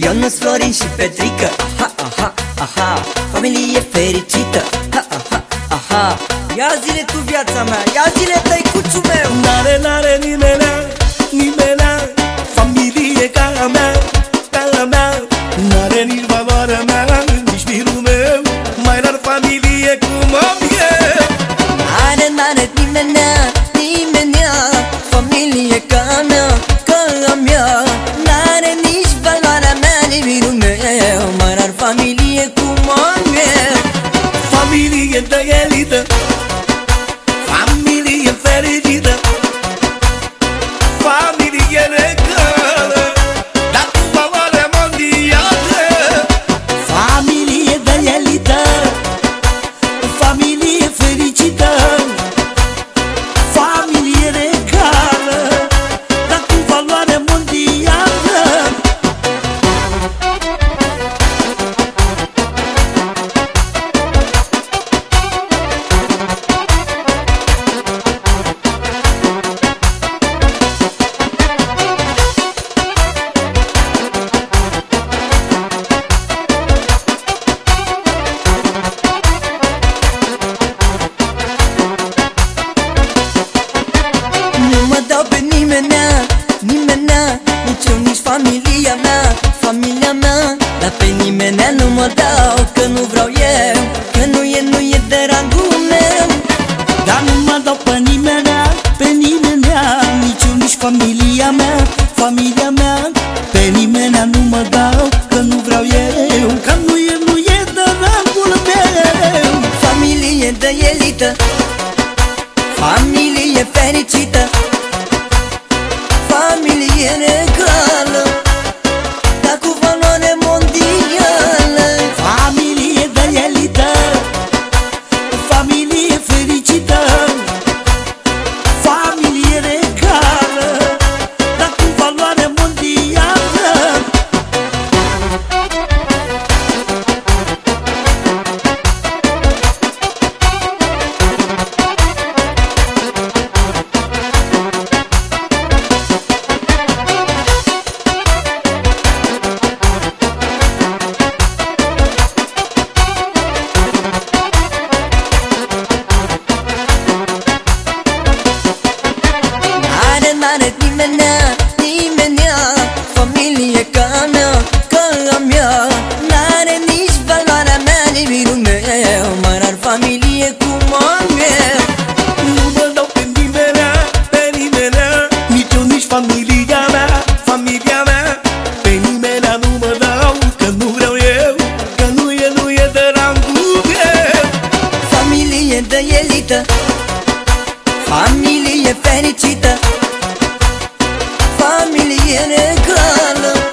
Ionuț, Florin și Petrică. Aha, aha, aha. Familie fericită. Ha, aha, aha. Ia zile tu viața mea Ia zile tăicuțul meu. N-are, n-are nimenea, nimenea Familie ca a mea, ca a mea. N-are nici valoarea mea, nici mirul meu. Mai rar familie cum am eu N-are, n-are nimenea, nimenea Familie de elită familia mea, familia mea. Pe nimenea nu mă dau, că nu vreau eu. Că nu e, nu e de rangul meu. Familie de elită Familie fericită. Familie regală N-are, n-are nimenea, nimenea Familie ca a mea, ca a mea. N-are nici valoarea mea, nici mirul meu Mai rar familie cum am eu. Nu mă dau pe nimenea, pe nimenea Nici eu, nici familia mea, familia mea. Pe nimenea nu mă dau, că nu vreau eu Că nu e, nu e de rangul meu Familie de elită Familie fericită Familie regală Dar cu valoare